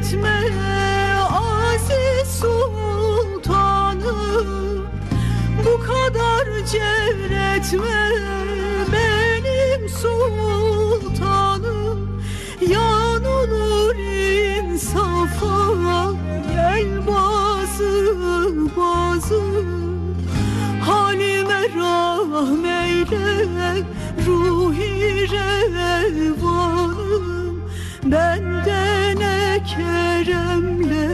cevretme aziz sultanım Bu kadar cevretme benim sultanım. Yan olur insafa gel bazı bazı. Halime rahmeyle ruhi revanım. Bende ne keremler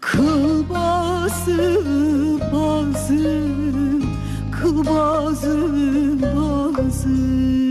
Kıl bazı bazı Kıl bazı bazı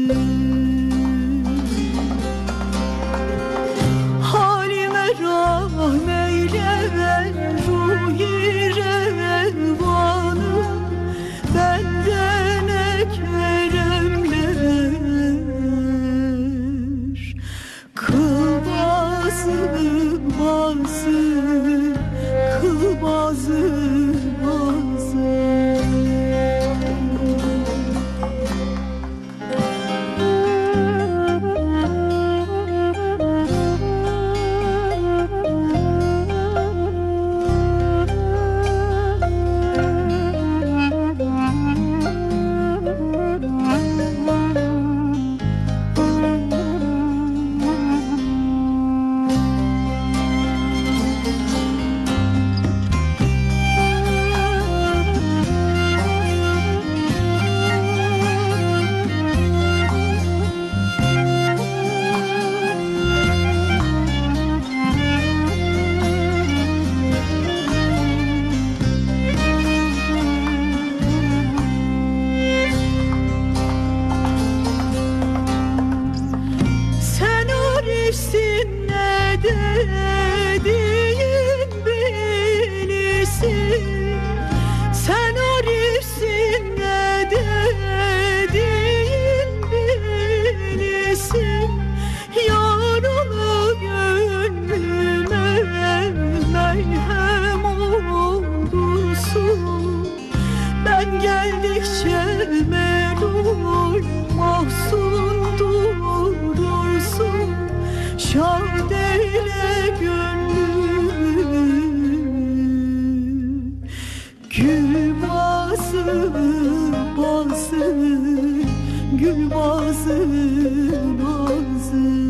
Gül bazı bazı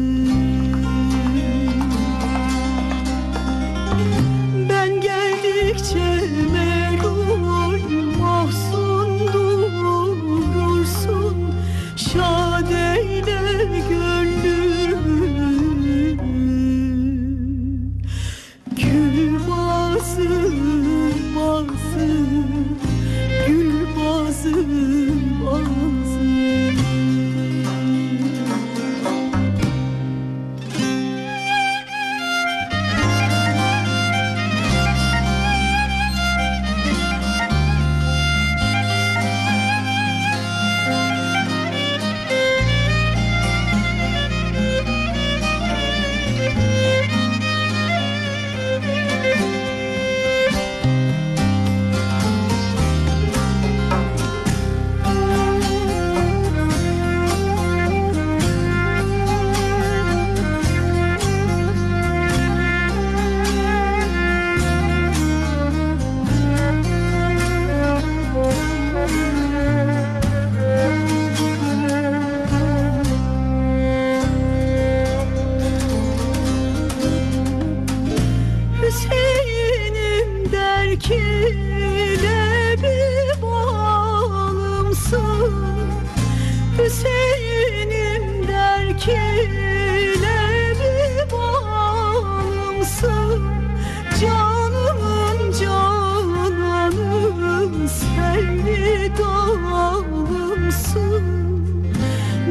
bir bağlımsın Canımın cananım sevdalımsın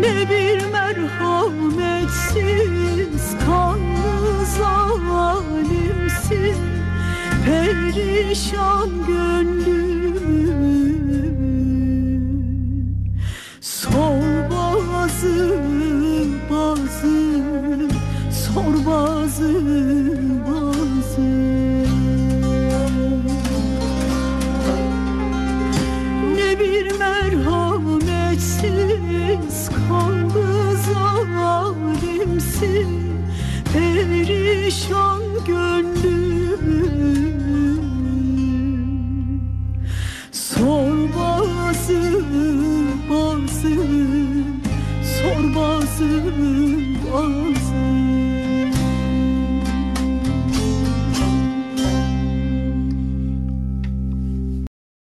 ne bir merhametsiz kanlı zalimsin. Perişan gönlüm perişan gönlüm. Sor bazım bazım Sor bazım bazım